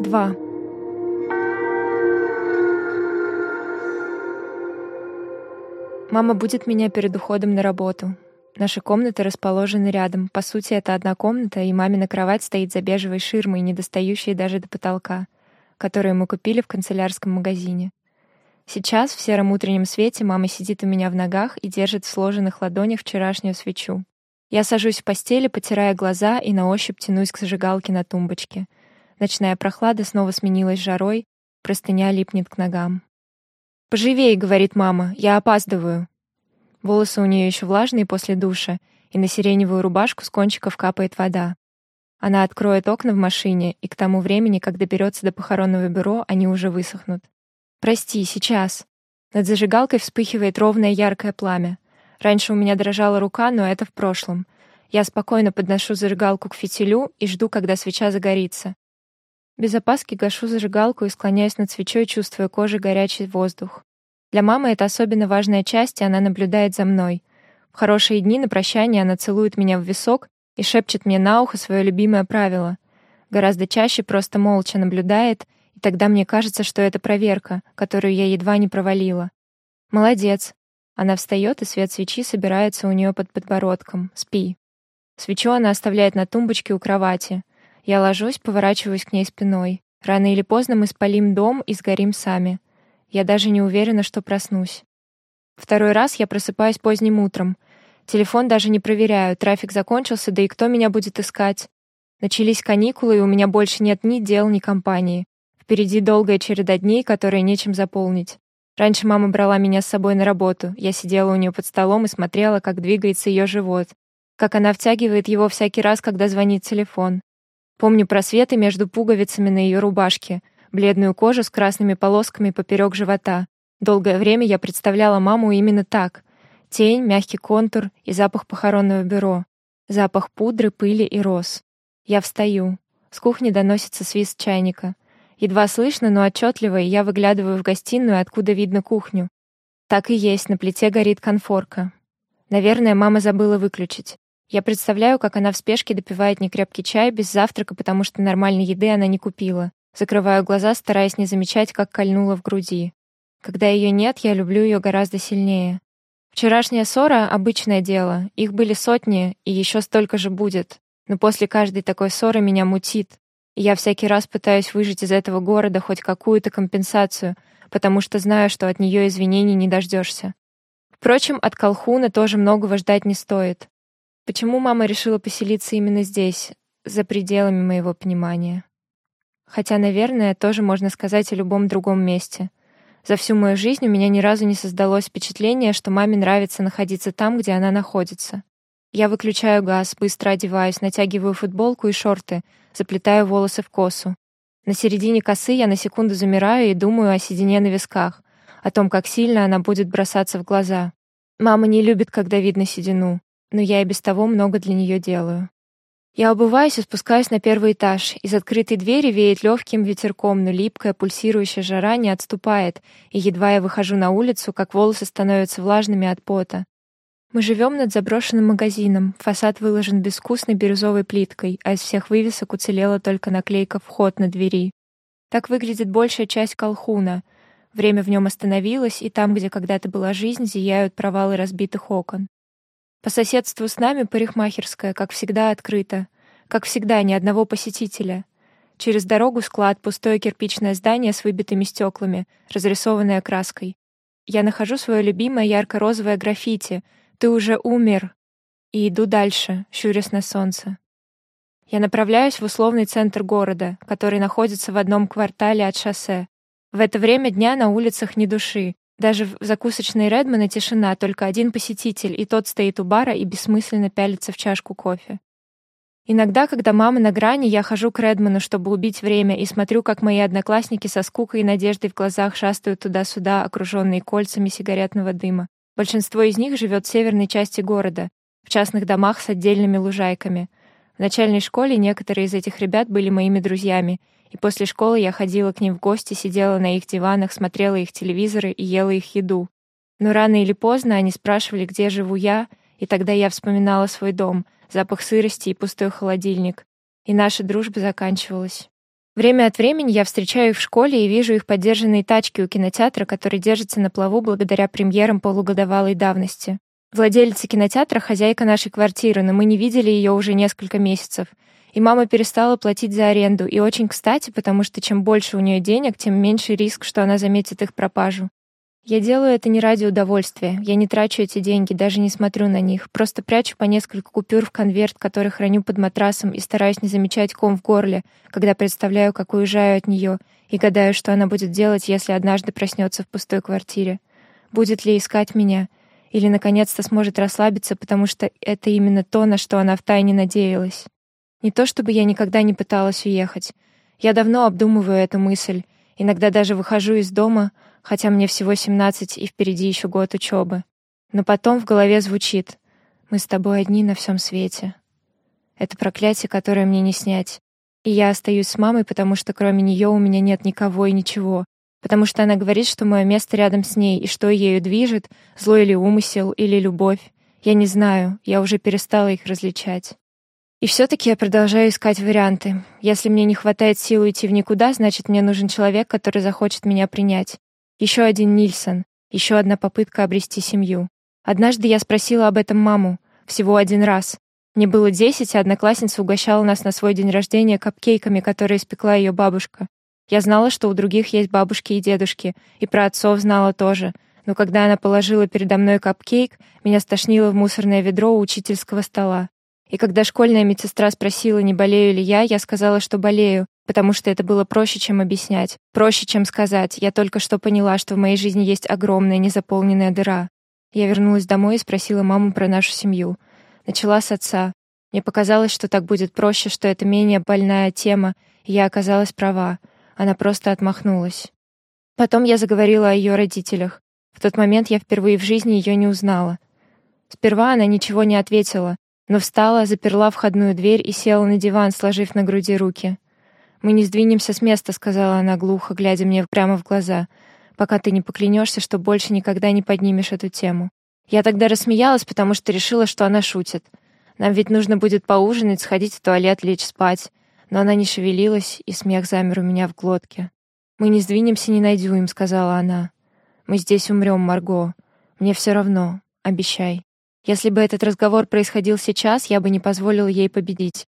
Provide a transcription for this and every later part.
2. Мама будет меня перед уходом на работу. Наши комнаты расположены рядом. По сути, это одна комната, и мамина кровать стоит за бежевой ширмой, не достающей даже до потолка, которую мы купили в канцелярском магазине. Сейчас в сером утреннем свете мама сидит у меня в ногах и держит в сложенных ладонях вчерашнюю свечу. Я сажусь в постели, потирая глаза и на ощупь тянусь к зажигалке на тумбочке. Ночная прохлада снова сменилась жарой, простыня липнет к ногам. «Поживей», — говорит мама, — «я опаздываю». Волосы у нее еще влажные после душа, и на сиреневую рубашку с кончиков капает вода. Она откроет окна в машине, и к тому времени, как доберется до похоронного бюро, они уже высохнут. «Прости, сейчас». Над зажигалкой вспыхивает ровное яркое пламя. Раньше у меня дрожала рука, но это в прошлом. Я спокойно подношу зажигалку к фитилю и жду, когда свеча загорится. Без опаски гашу зажигалку и склоняюсь над свечой, чувствуя кожей горячий воздух. Для мамы это особенно важная часть, и она наблюдает за мной. В хорошие дни на прощание она целует меня в висок и шепчет мне на ухо свое любимое правило. Гораздо чаще просто молча наблюдает, и тогда мне кажется, что это проверка, которую я едва не провалила. Молодец. Она встает, и свет свечи собирается у нее под подбородком. Спи. Свечу она оставляет на тумбочке у кровати. Я ложусь, поворачиваюсь к ней спиной. Рано или поздно мы спалим дом и сгорим сами. Я даже не уверена, что проснусь. Второй раз я просыпаюсь поздним утром. Телефон даже не проверяю, трафик закончился, да и кто меня будет искать? Начались каникулы, и у меня больше нет ни дел, ни компании. Впереди долгая череда дней, которые нечем заполнить. Раньше мама брала меня с собой на работу. Я сидела у нее под столом и смотрела, как двигается ее живот, как она втягивает его всякий раз, когда звонит телефон. Помню просветы между пуговицами на ее рубашке, бледную кожу с красными полосками поперек живота. Долгое время я представляла маму именно так. Тень, мягкий контур и запах похоронного бюро. Запах пудры, пыли и роз. Я встаю. С кухни доносится свист чайника. Едва слышно, но отчетливо, и я выглядываю в гостиную, откуда видно кухню. Так и есть, на плите горит конфорка. Наверное, мама забыла выключить. Я представляю, как она в спешке допивает некрепкий чай без завтрака, потому что нормальной еды она не купила. Закрываю глаза, стараясь не замечать, как кольнула в груди. Когда ее нет, я люблю ее гораздо сильнее. Вчерашняя ссора — обычное дело. Их были сотни, и еще столько же будет. Но после каждой такой ссоры меня мутит. И я всякий раз пытаюсь выжить из этого города хоть какую-то компенсацию, потому что знаю, что от нее извинений не дождешься. Впрочем, от Колхуна тоже многого ждать не стоит. Почему мама решила поселиться именно здесь, за пределами моего понимания? Хотя, наверное, тоже можно сказать о любом другом месте. За всю мою жизнь у меня ни разу не создалось впечатление, что маме нравится находиться там, где она находится. Я выключаю газ, быстро одеваюсь, натягиваю футболку и шорты, заплетаю волосы в косу. На середине косы я на секунду замираю и думаю о седине на висках, о том, как сильно она будет бросаться в глаза. Мама не любит, когда видно седину но я и без того много для нее делаю. Я обуваюсь и спускаюсь на первый этаж. Из открытой двери веет легким ветерком, но липкая, пульсирующая жара не отступает, и едва я выхожу на улицу, как волосы становятся влажными от пота. Мы живем над заброшенным магазином. Фасад выложен безвкусной бирюзовой плиткой, а из всех вывесок уцелела только наклейка «Вход» на двери. Так выглядит большая часть колхуна. Время в нем остановилось, и там, где когда-то была жизнь, зияют провалы разбитых окон. По соседству с нами парикмахерская, как всегда, открыта. Как всегда, ни одного посетителя. Через дорогу склад, пустое кирпичное здание с выбитыми стеклами, разрисованное краской. Я нахожу свое любимое ярко-розовое граффити «Ты уже умер!» и иду дальше, щурясь на солнце. Я направляюсь в условный центр города, который находится в одном квартале от шоссе. В это время дня на улицах ни души, даже в закусочной Редмана тишина, только один посетитель, и тот стоит у бара и бессмысленно пялится в чашку кофе. Иногда, когда мама на грани, я хожу к Редману, чтобы убить время, и смотрю, как мои одноклассники со скукой и надеждой в глазах шастают туда-сюда, окруженные кольцами сигаретного дыма. Большинство из них живет в северной части города, в частных домах с отдельными лужайками. В начальной школе некоторые из этих ребят были моими друзьями, и после школы я ходила к ним в гости, сидела на их диванах, смотрела их телевизоры и ела их еду. Но рано или поздно они спрашивали, где живу я, и тогда я вспоминала свой дом, запах сырости и пустой холодильник. И наша дружба заканчивалась. Время от времени я встречаю их в школе и вижу их подержанные тачки у кинотеатра, который держится на плаву благодаря премьерам полугодовалой давности. Владелица кинотеатра — хозяйка нашей квартиры, но мы не видели ее уже несколько месяцев. И мама перестала платить за аренду, и очень кстати, потому что чем больше у нее денег, тем меньше риск, что она заметит их пропажу. Я делаю это не ради удовольствия. Я не трачу эти деньги, даже не смотрю на них. Просто прячу по несколько купюр в конверт, который храню под матрасом и стараюсь не замечать ком в горле, когда представляю, как уезжаю от нее, и гадаю, что она будет делать, если однажды проснется в пустой квартире. Будет ли искать меня? Или, наконец-то, сможет расслабиться, потому что это именно то, на что она втайне надеялась. Не то чтобы я никогда не пыталась уехать. Я давно обдумываю эту мысль. Иногда даже выхожу из дома — хотя мне всего 17 и впереди еще год учебы. Но потом в голове звучит «Мы с тобой одни на всем свете». Это проклятие, которое мне не снять. И я остаюсь с мамой, потому что кроме нее у меня нет никого и ничего. Потому что она говорит, что мое место рядом с ней, и что ею движет, злой или умысел, или любовь. Я не знаю, я уже перестала их различать. И все-таки я продолжаю искать варианты. Если мне не хватает сил уйти в никуда, значит, мне нужен человек, который захочет меня принять. Еще один Нильсон, еще одна попытка обрести семью. Однажды я спросила об этом маму, всего один раз. Мне было десять, а одноклассница угощала нас на свой день рождения капкейками, которые испекла ее бабушка. Я знала, что у других есть бабушки и дедушки, и про отцов знала тоже. Но когда она положила передо мной капкейк, меня стошнило в мусорное ведро у учительского стола. И когда школьная медсестра спросила, не болею ли я, я сказала, что болею, потому что это было проще, чем объяснять, проще, чем сказать. Я только что поняла, что в моей жизни есть огромная незаполненная дыра. Я вернулась домой и спросила маму про нашу семью. Начала с отца. Мне показалось, что так будет проще, что это менее больная тема, и я оказалась права. Она просто отмахнулась. Потом я заговорила о ее родителях. В тот момент я впервые в жизни ее не узнала. Сперва она ничего не ответила, но встала, заперла входную дверь и села на диван, сложив на груди руки. «Мы не сдвинемся с места», — сказала она глухо, глядя мне прямо в глаза, «пока ты не поклянешься, что больше никогда не поднимешь эту тему». Я тогда рассмеялась, потому что решила, что она шутит. Нам ведь нужно будет поужинать, сходить в туалет, лечь спать. Но она не шевелилась, и смех замер у меня в глотке. «Мы не сдвинемся ни на дюйм», — сказала она. «Мы здесь умрем, Марго. Мне все равно. Обещай». Если бы этот разговор происходил сейчас, я бы не позволила ей победить.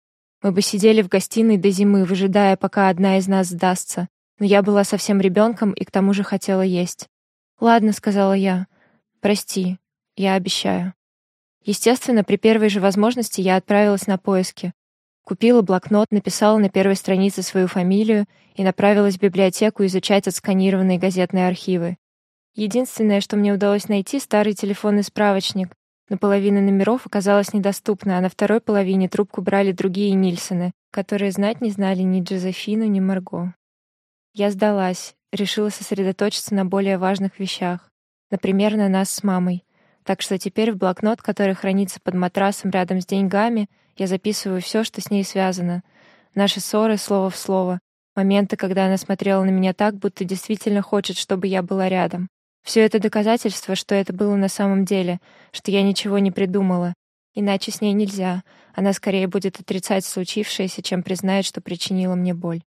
Мы бы сидели в гостиной до зимы, выжидая, пока одна из нас сдастся. Но я была совсем ребенком и к тому же хотела есть. «Ладно», — сказала я. «Прости, я обещаю». Естественно, при первой же возможности я отправилась на поиски. Купила блокнот, написала на первой странице свою фамилию и направилась в библиотеку изучать отсканированные газетные архивы. Единственное, что мне удалось найти, старый телефонный справочник, но половина номеров оказалась недоступна, а на второй половине трубку брали другие Нильсоны, которые знать не знали ни Джозефину, ни Марго. Я сдалась, решила сосредоточиться на более важных вещах, например, на нас с мамой. Так что теперь в блокнот, который хранится под матрасом рядом с деньгами, я записываю все, что с ней связано. Наши ссоры слово в слово, моменты, когда она смотрела на меня так, будто действительно хочет, чтобы я была рядом. Все это доказательство, что это было на самом деле, что я ничего не придумала. Иначе с ней нельзя. Она скорее будет отрицать случившееся, чем признает, что причинила мне боль.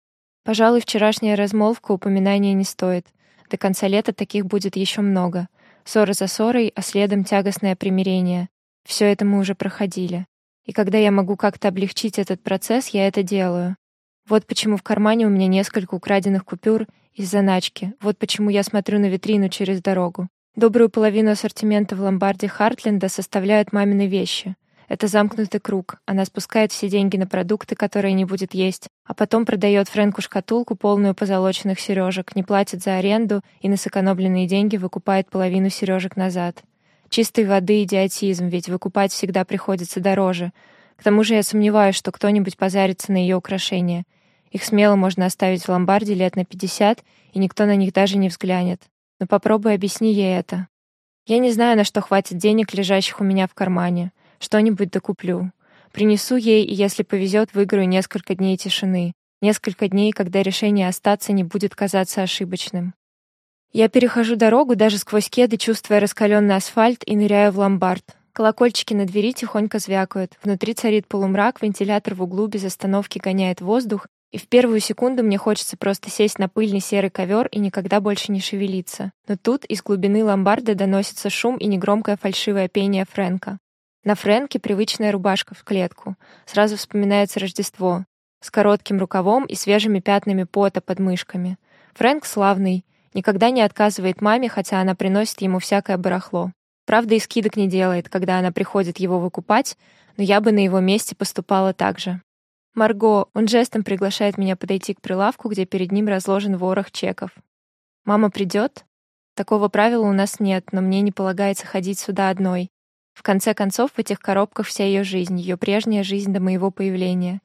Пожалуй, вчерашняя размолвка упоминания не стоит. До конца лета таких будет еще много. Ссора за ссорой, а следом тягостное примирение. Все это мы уже проходили. И когда я могу как-то облегчить этот процесс, я это делаю. Вот почему в кармане у меня несколько украденных купюр из заначки. Вот почему я смотрю на витрину через дорогу. Добрую половину ассортимента в ломбарде Хартленда составляют мамины вещи. Это замкнутый круг. Она спускает все деньги на продукты, которые не будет есть, а потом продает Фрэнку шкатулку, полную позолоченных сережек, не платит за аренду и на сэкономленные деньги выкупает половину сережек назад. Чистой воды идиотизм, ведь выкупать всегда приходится дороже. К тому же я сомневаюсь, что кто-нибудь позарится на ее украшения — их смело можно оставить в ломбарде лет на 50, и никто на них даже не взглянет. Но попробуй объясни ей это. Я не знаю, на что хватит денег, лежащих у меня в кармане. Что-нибудь докуплю. Принесу ей, и если повезет, выиграю несколько дней тишины. Несколько дней, когда решение остаться не будет казаться ошибочным. Я перехожу дорогу даже сквозь кеды, чувствуя раскаленный асфальт, и ныряю в ломбард. Колокольчики на двери тихонько звякают. Внутри царит полумрак, вентилятор в углу без остановки гоняет воздух, И в первую секунду мне хочется просто сесть на пыльный серый ковер и никогда больше не шевелиться. Но тут из глубины ломбарда доносится шум и негромкое фальшивое пение Фрэнка. На Фрэнке привычная рубашка в клетку. Сразу вспоминается Рождество. С коротким рукавом и свежими пятнами пота под мышками. Фрэнк славный. Никогда не отказывает маме, хотя она приносит ему всякое барахло. Правда, и скидок не делает, когда она приходит его выкупать, но я бы на его месте поступала так же. Марго, он жестом приглашает меня подойти к прилавку, где перед ним разложен ворох чеков. Мама придет? Такого правила у нас нет, но мне не полагается ходить сюда одной. В конце концов, в этих коробках вся ее жизнь, ее прежняя жизнь до моего появления.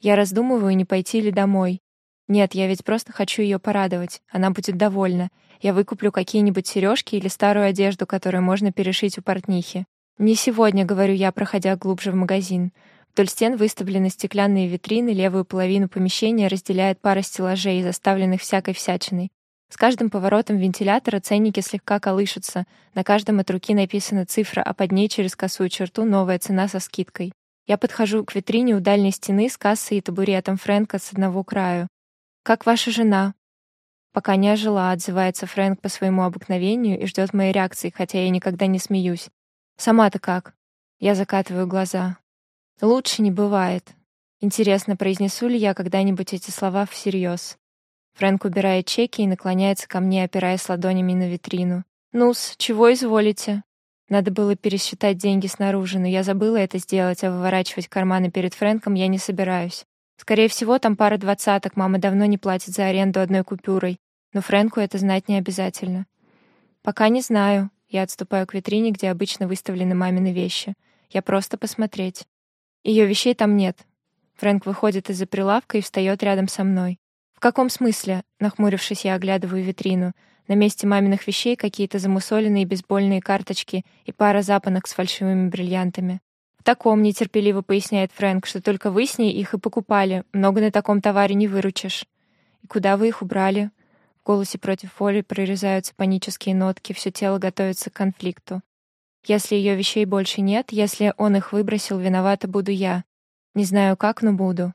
Я раздумываю, не пойти ли домой. Нет, я ведь просто хочу ее порадовать. Она будет довольна. Я выкуплю какие-нибудь сережки или старую одежду, которую можно перешить у портнихи. Не сегодня, говорю я, проходя глубже в магазин. Вдоль стен выставлены стеклянные витрины, левую половину помещения разделяет пара стеллажей, заставленных всякой всячиной. С каждым поворотом вентилятора ценники слегка колышутся, на каждом от руки написана цифра, а под ней через косую черту новая цена со скидкой. Я подхожу к витрине у дальней стены с кассой и табуретом Фрэнка с одного краю. «Как ваша жена?» «Пока не ожила», — отзывается Фрэнк по своему обыкновению и ждет моей реакции, хотя я никогда не смеюсь. «Сама-то как?» Я закатываю глаза. Лучше не бывает. Интересно, произнесу ли я когда-нибудь эти слова всерьез? Фрэнк убирает чеки и наклоняется ко мне, опираясь ладонями на витрину. «Ну-с, чего изволите?» Надо было пересчитать деньги снаружи, но я забыла это сделать, а выворачивать карманы перед Фрэнком я не собираюсь. Скорее всего, там пара двадцаток, мама давно не платит за аренду одной купюрой, но Фрэнку это знать не обязательно. Пока не знаю. Я отступаю к витрине, где обычно выставлены мамины вещи. Я просто посмотреть. Ее вещей там нет. Фрэнк выходит из-за прилавка и встает рядом со мной. В каком смысле? Нахмурившись, я оглядываю витрину. На месте маминых вещей какие-то замусоленные бейсбольные карточки и пара запонок с фальшивыми бриллиантами. В таком нетерпеливо поясняет Фрэнк, что только вы с ней их и покупали. Много на таком товаре не выручишь. И куда вы их убрали? В голосе против воли прорезаются панические нотки, все тело готовится к конфликту. Если ее вещей больше нет, если он их выбросил, виновата буду я. Не знаю как, но буду.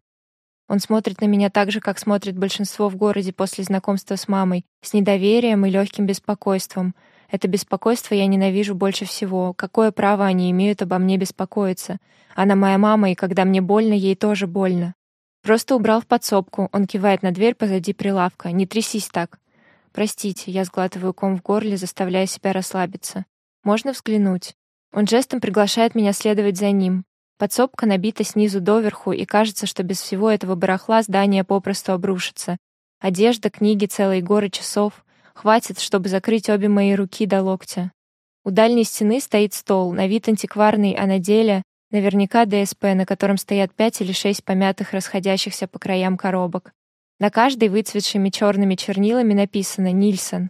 Он смотрит на меня так же, как смотрит большинство в городе после знакомства с мамой, с недоверием и легким беспокойством. Это беспокойство я ненавижу больше всего. Какое право они имеют обо мне беспокоиться? Она моя мама, и когда мне больно, ей тоже больно. Просто убрал в подсобку. Он кивает на дверь позади прилавка. Не трясись так. Простите, я сглатываю ком в горле, заставляя себя расслабиться. Можно взглянуть. Он жестом приглашает меня следовать за ним. Подсобка набита снизу доверху, и кажется, что без всего этого барахла здание попросту обрушится. Одежда, книги, целые горы часов. Хватит, чтобы закрыть обе мои руки до локтя. У дальней стены стоит стол, на вид антикварный, а на деле наверняка ДСП, на котором стоят пять или шесть помятых, расходящихся по краям коробок. На каждой выцветшими черными чернилами написано «Нильсон».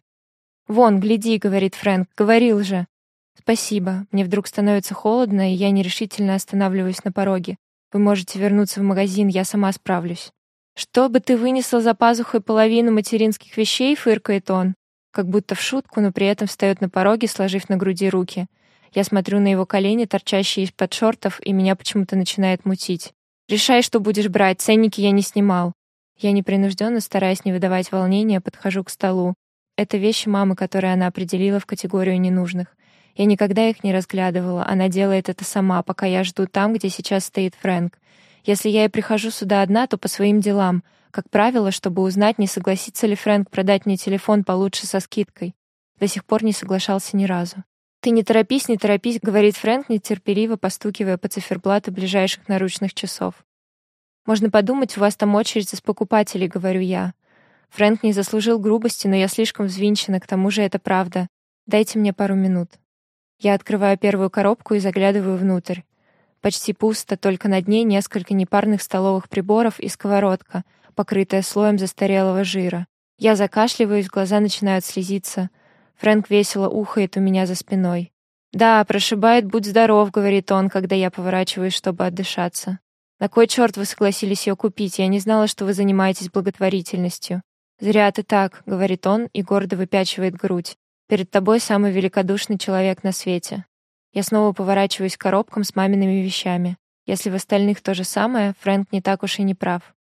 «Вон, гляди», — говорит Фрэнк, — «говорил же». «Спасибо. Мне вдруг становится холодно, и я нерешительно останавливаюсь на пороге. Вы можете вернуться в магазин, я сама справлюсь». «Что бы ты вынесла за пазухой половину материнских вещей?» — фыркает он. Как будто в шутку, но при этом встает на пороге, сложив на груди руки. Я смотрю на его колени, торчащие из-под шортов, и меня почему-то начинает мутить. «Решай, что будешь брать, ценники я не снимал». Я непринужденно, стараясь не выдавать волнения, подхожу к столу. Это вещи мамы, которые она определила в категорию ненужных. Я никогда их не разглядывала, она делает это сама, пока я жду там, где сейчас стоит Фрэнк. Если я и прихожу сюда одна, то по своим делам, как правило, чтобы узнать, не согласится ли Фрэнк продать мне телефон получше со скидкой. До сих пор не соглашался ни разу. «Ты не торопись, не торопись», — говорит Фрэнк, нетерпеливо постукивая по циферблату ближайших наручных часов. «Можно подумать, у вас там очередь из покупателей», — говорю я. Фрэнк не заслужил грубости, но я слишком взвинчена, к тому же это правда. Дайте мне пару минут. Я открываю первую коробку и заглядываю внутрь. Почти пусто, только на дне несколько непарных столовых приборов и сковородка, покрытая слоем застарелого жира. Я закашливаюсь, глаза начинают слезиться. Фрэнк весело ухает у меня за спиной. «Да, прошибает, будь здоров», — говорит он, когда я поворачиваюсь, чтобы отдышаться. «На кой черт вы согласились ее купить? Я не знала, что вы занимаетесь благотворительностью». «Зря ты так», — говорит он и гордо выпячивает грудь. Перед тобой самый великодушный человек на свете. Я снова поворачиваюсь к коробкам с мамиными вещами. Если в остальных то же самое, Фрэнк не так уж и не прав.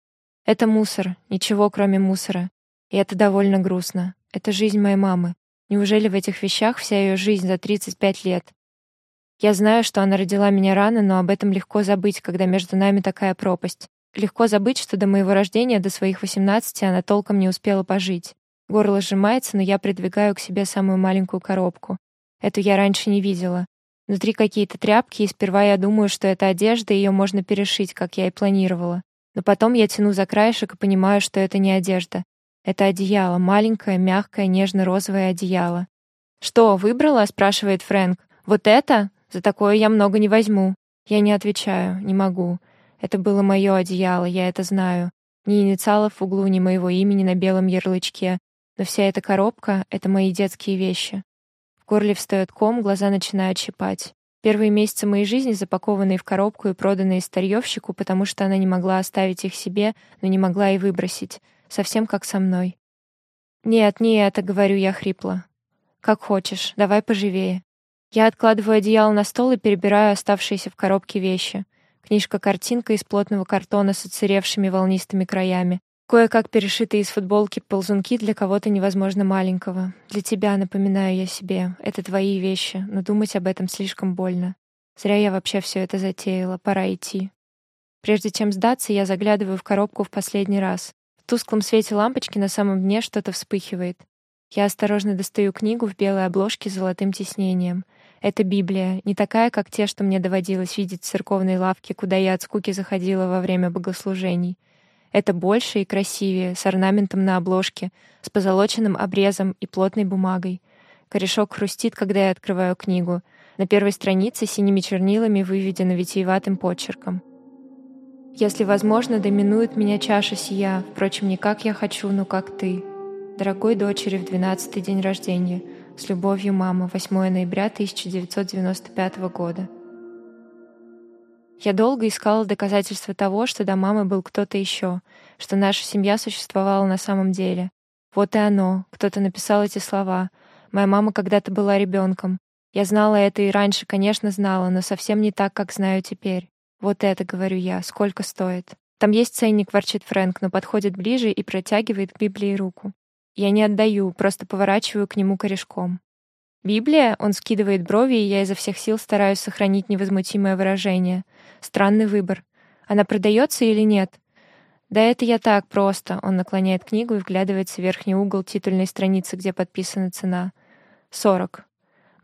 Это мусор, ничего кроме мусора. И это довольно грустно. Это жизнь моей мамы. Неужели в этих вещах вся ее жизнь за 35 лет? Я знаю, что она родила меня рано, но об этом легко забыть, когда между нами такая пропасть. Легко забыть, что до моего рождения, до своих 18, она толком не успела пожить. Горло сжимается, но я придвигаю к себе самую маленькую коробку. Эту я раньше не видела. Внутри какие-то тряпки, и сперва я думаю, что это одежда, и ее можно перешить, как я и планировала. Но потом я тяну за краешек и понимаю, что это не одежда. Это одеяло, маленькое, мягкое, нежно-розовое одеяло. «Что, выбрала?» — спрашивает Фрэнк. «Вот это? За такое я много не возьму». Я не отвечаю, не могу. Это было мое одеяло, я это знаю. Ни инициалов в углу, ни моего имени на белом ярлычке. Но вся эта коробка — это мои детские вещи. В горле встает ком, глаза начинают щипать. Первые месяцы моей жизни запакованные в коробку и проданные старьевщику, потому что она не могла оставить их себе, но не могла и выбросить. Совсем как со мной. «Нет, не это», — говорю я хрипло. «Как хочешь, давай поживее». Я откладываю одеяло на стол и перебираю оставшиеся в коробке вещи. Книжка-картинка из плотного картона с отсыревшими волнистыми краями. Кое-как перешитые из футболки ползунки для кого-то невозможно маленького. Для тебя, напоминаю я себе, это твои вещи, но думать об этом слишком больно. Зря я вообще все это затеяла, пора идти. Прежде чем сдаться, я заглядываю в коробку в последний раз. В тусклом свете лампочки на самом дне что-то вспыхивает. Я осторожно достаю книгу в белой обложке с золотым тиснением. Это Библия, не такая, как те, что мне доводилось видеть в церковной лавке, куда я от скуки заходила во время богослужений. Это больше и красивее, с орнаментом на обложке, с позолоченным обрезом и плотной бумагой. Корешок хрустит, когда я открываю книгу. На первой странице синими чернилами выведено витиеватым почерком. «Если возможно, доминует меня чаша сия, впрочем, не как я хочу, но как ты. Дорогой дочери в двенадцатый день рождения — с любовью, мама. 8 ноября 1995 года. Я долго искала доказательства того, что до мамы был кто-то еще, что наша семья существовала на самом деле. Вот и оно. Кто-то написал эти слова. Моя мама когда-то была ребенком. Я знала это и раньше, конечно, знала, но совсем не так, как знаю теперь. Вот это, говорю я, сколько стоит. Там есть ценник, ворчит Фрэнк, но подходит ближе и протягивает к Библии руку. Я не отдаю, просто поворачиваю к нему корешком. Библия? Он скидывает брови, и я изо всех сил стараюсь сохранить невозмутимое выражение. Странный выбор. Она продается или нет? Да это я так просто. Он наклоняет книгу и вглядывается в верхний угол титульной страницы, где подписана цена. Сорок.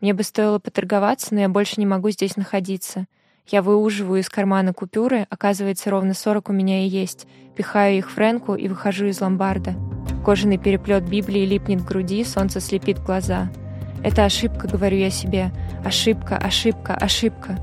Мне бы стоило поторговаться, но я больше не могу здесь находиться. Я выуживаю из кармана купюры, оказывается, ровно сорок у меня и есть. Пихаю их Фрэнку и выхожу из ломбарда. Кожаный переплет Библии липнет к груди, солнце слепит глаза. Это ошибка, говорю я себе. Ошибка, ошибка, ошибка.